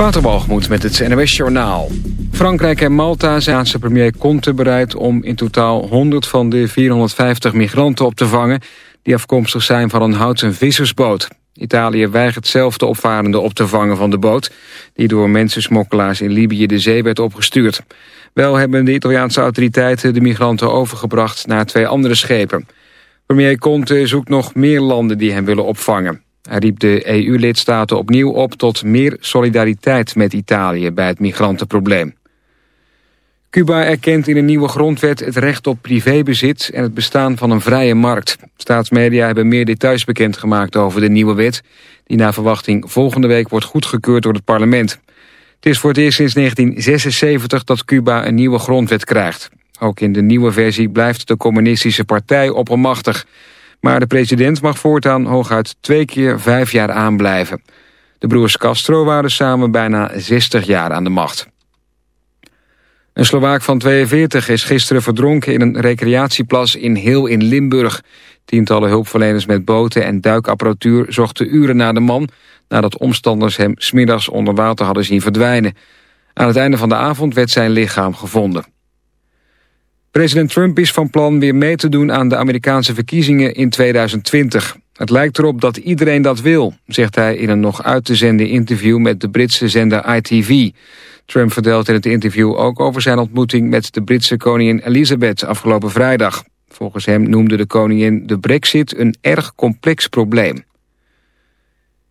Waterbalgemoed met het NWS Journaal. Frankrijk en Malta zijn de premier Conte bereid om in totaal 100 van de 450 migranten op te vangen... die afkomstig zijn van een houten vissersboot. Italië weigert zelf de opvarenden op te vangen van de boot... die door mensensmokkelaars in Libië de zee werd opgestuurd. Wel hebben de Italiaanse autoriteiten de migranten overgebracht naar twee andere schepen. Premier Conte zoekt nog meer landen die hem willen opvangen. Hij riep de EU-lidstaten opnieuw op tot meer solidariteit met Italië bij het migrantenprobleem. Cuba erkent in een nieuwe grondwet het recht op privébezit en het bestaan van een vrije markt. Staatsmedia hebben meer details bekendgemaakt over de nieuwe wet, die naar verwachting volgende week wordt goedgekeurd door het parlement. Het is voor het eerst sinds 1976 dat Cuba een nieuwe grondwet krijgt. Ook in de nieuwe versie blijft de communistische partij oppermachtig. Maar de president mag voortaan hooguit twee keer vijf jaar aanblijven. De broers Castro waren samen bijna 60 jaar aan de macht. Een Slovaak van 42 is gisteren verdronken in een recreatieplas in Heel in Limburg. Tientallen hulpverleners met boten en duikapparatuur zochten uren naar de man... nadat omstanders hem smiddags onder water hadden zien verdwijnen. Aan het einde van de avond werd zijn lichaam gevonden. President Trump is van plan weer mee te doen aan de Amerikaanse verkiezingen in 2020. Het lijkt erop dat iedereen dat wil, zegt hij in een nog uit te zenden interview met de Britse zender ITV. Trump vertelt in het interview ook over zijn ontmoeting met de Britse koningin Elizabeth afgelopen vrijdag. Volgens hem noemde de koningin de brexit een erg complex probleem.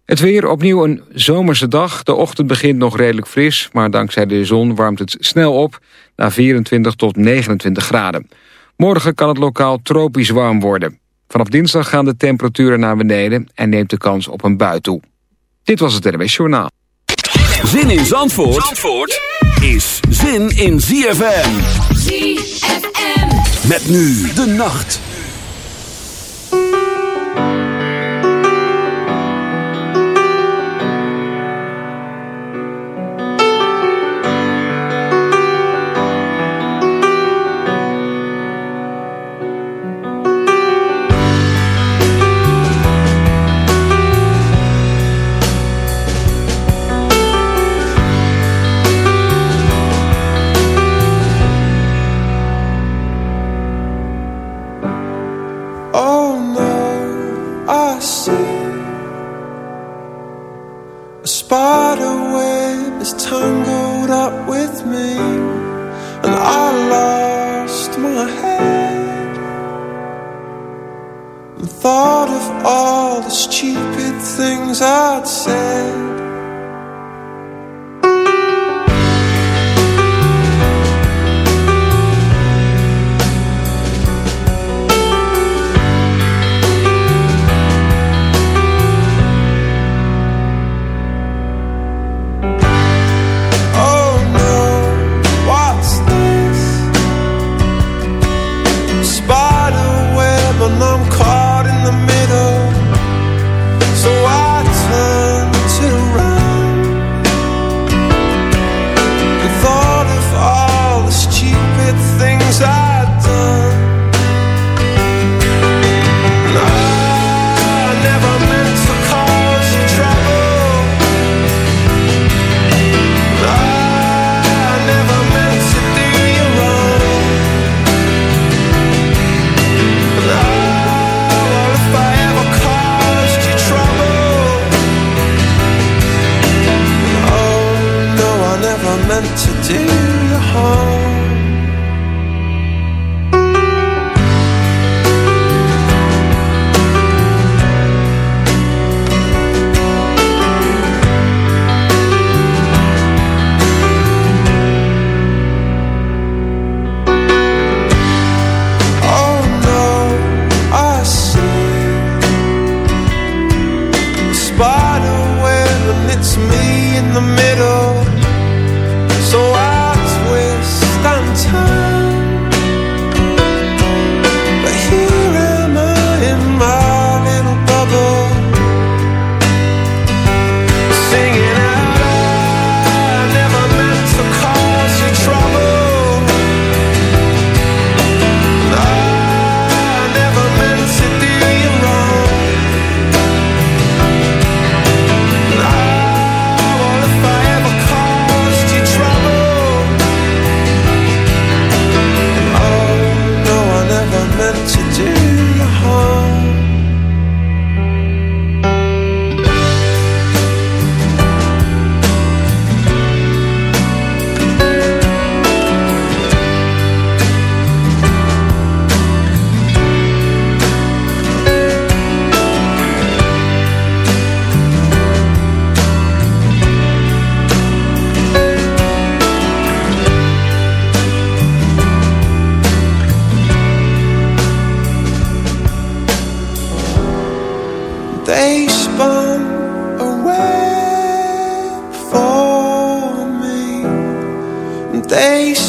Het weer opnieuw een zomerse dag. De ochtend begint nog redelijk fris, maar dankzij de zon warmt het snel op naar 24 tot 29 graden. Morgen kan het lokaal tropisch warm worden. Vanaf dinsdag gaan de temperaturen naar beneden en neemt de kans op een bui toe. Dit was het NWS Journaal. Zin in Zandvoort, Zandvoort is zin in ZFM. ZFM. Met nu de nacht. I'd say. They spun a web for me. They.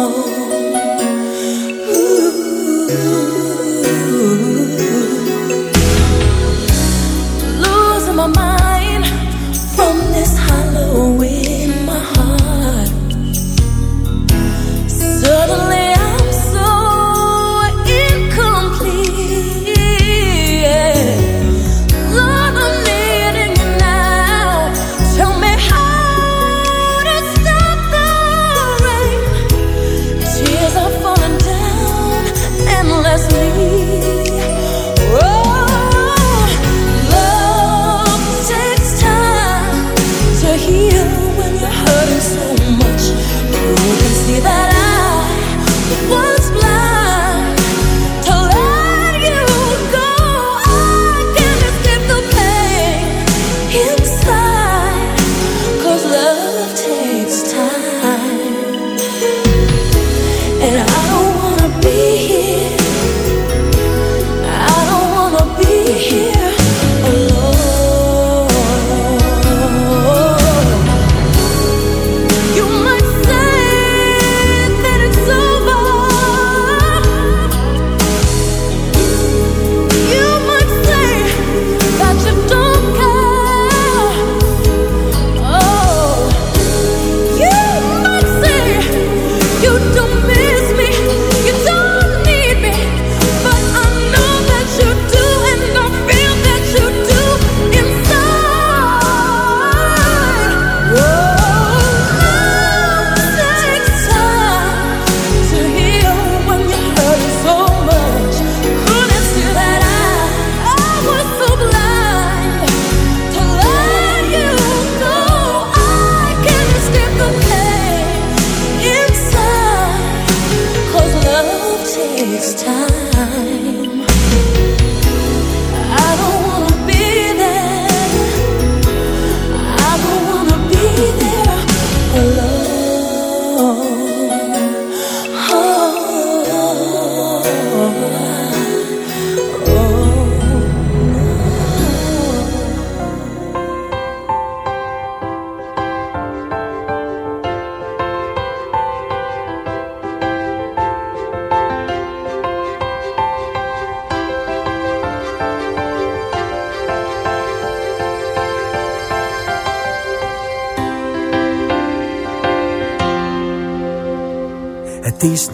Oh.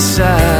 inside.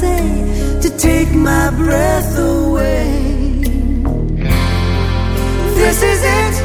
say to take my breath away. This is it.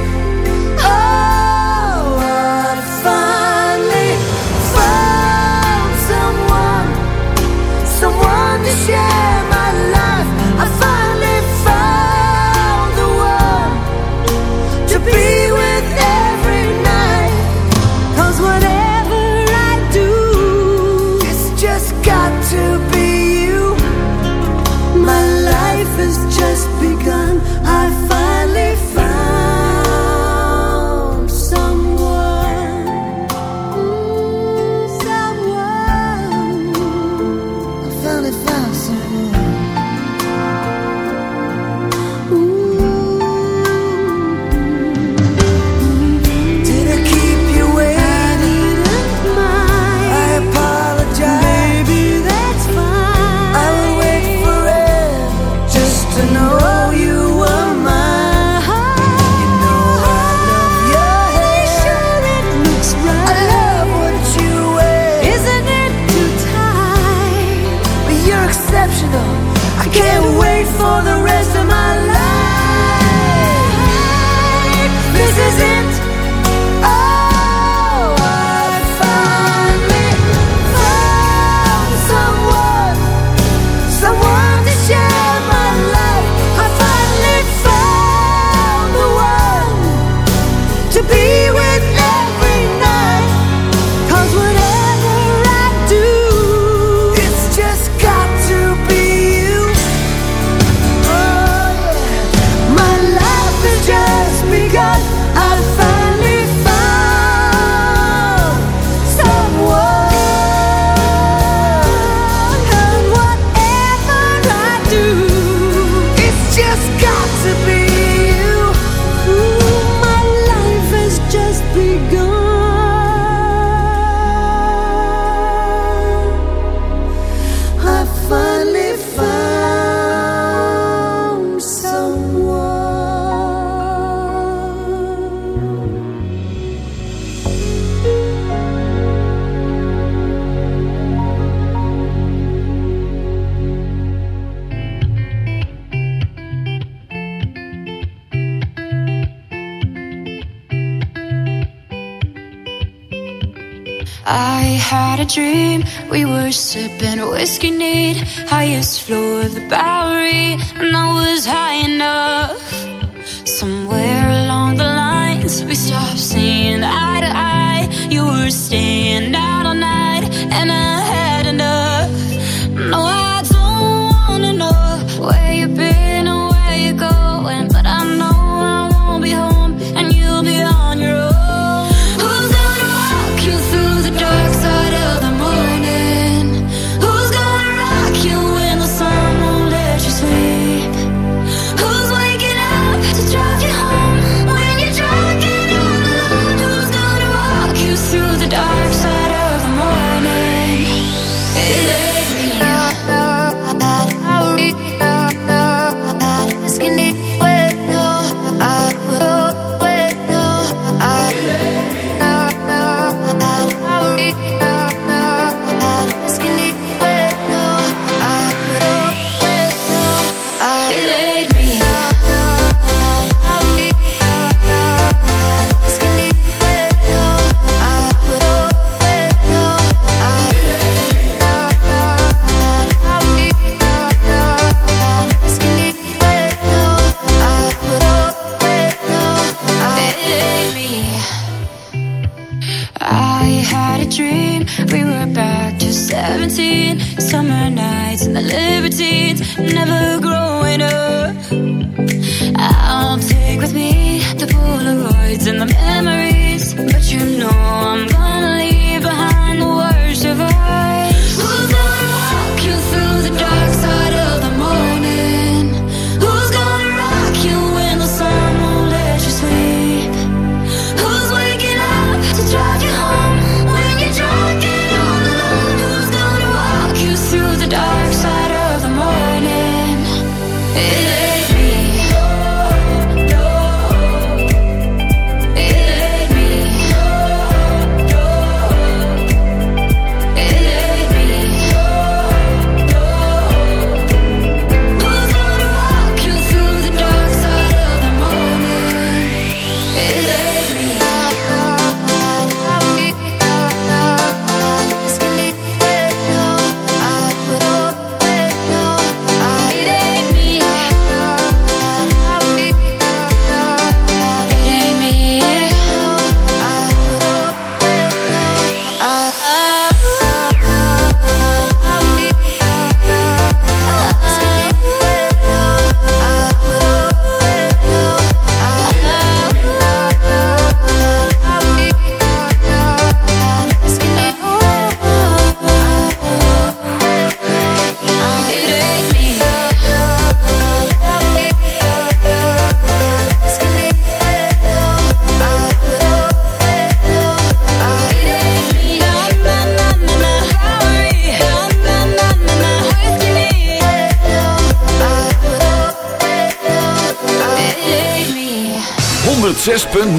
the back.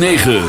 106.9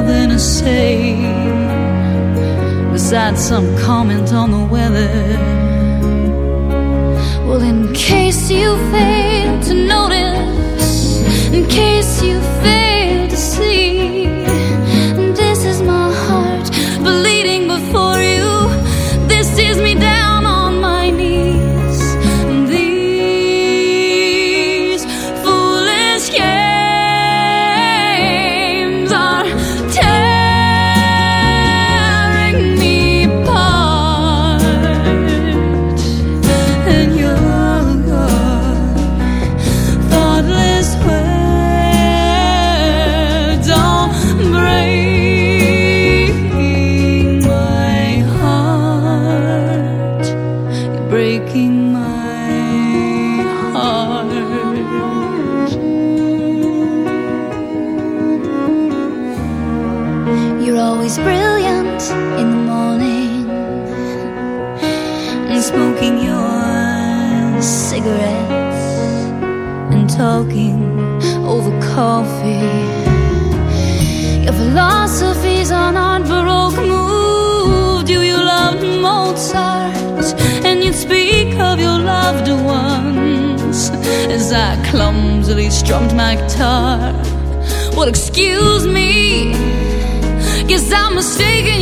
nothing to say besides some comment on the weather. Well, in case you fail to notice, in case you fail to see. strummed my guitar. Well, excuse me, guess I'm mistaken.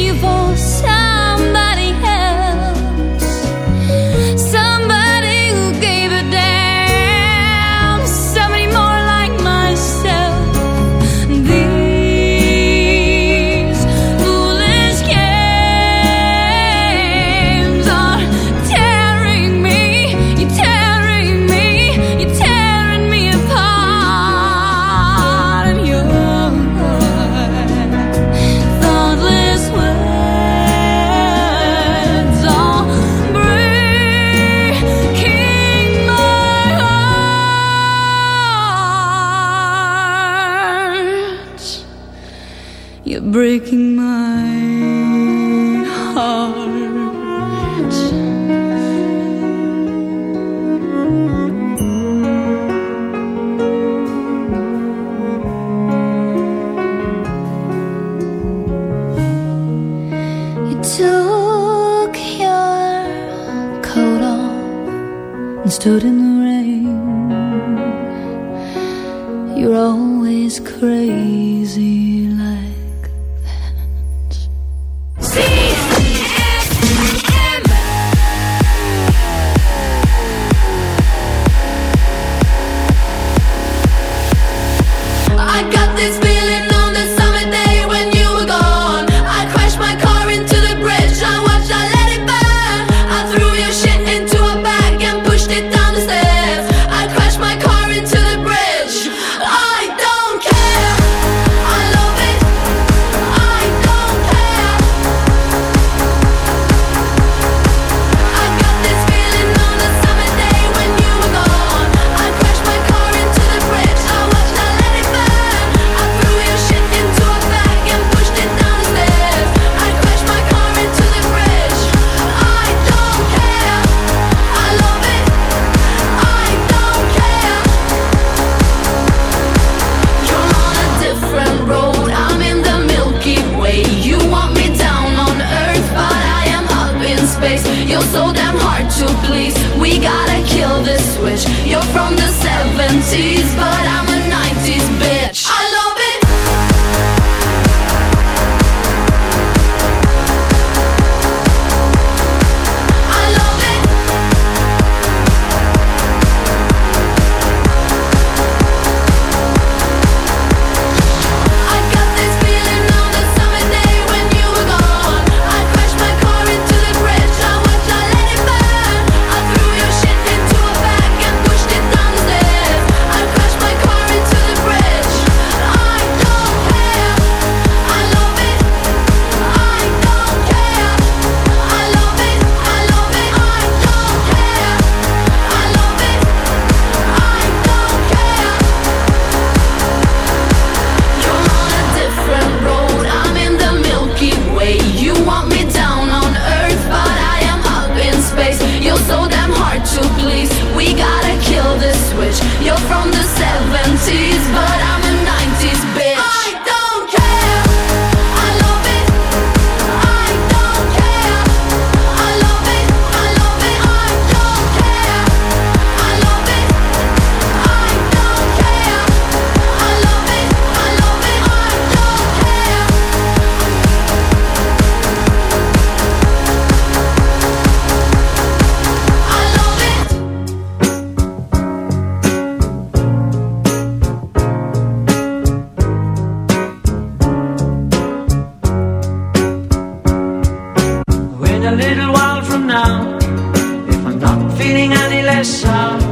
myself.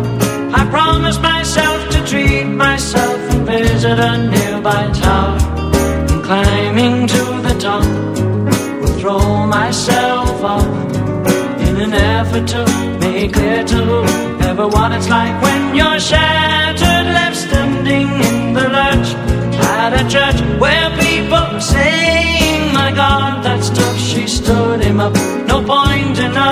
I promised myself to treat myself and visit a nearby tower. And climbing to the top, will throw myself up in an effort to make clear to ever what it's like when you're shattered, left standing in the lurch at a church where people saying, "My God, that stuff she stood him up." No point in us.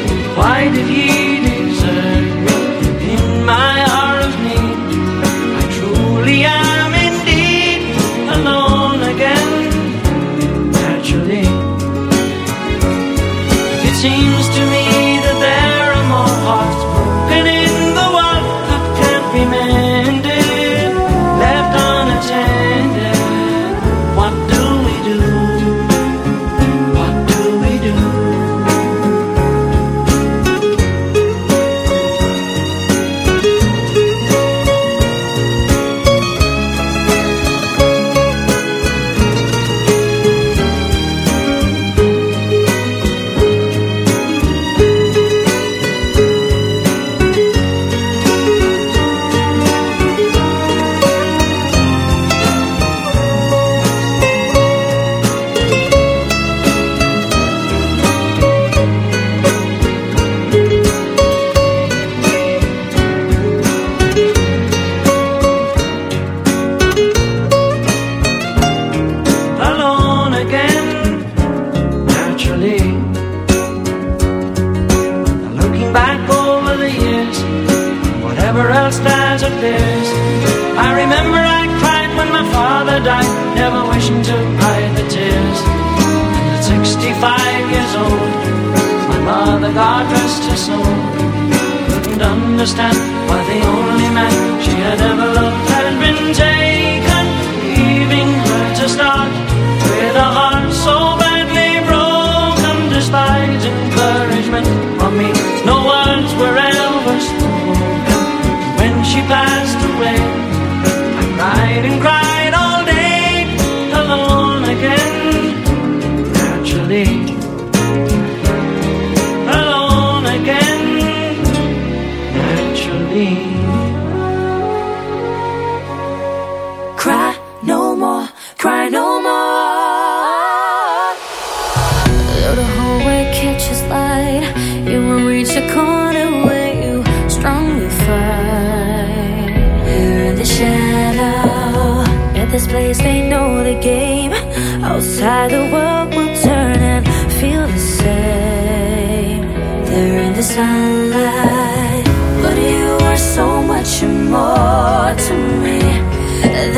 Why did He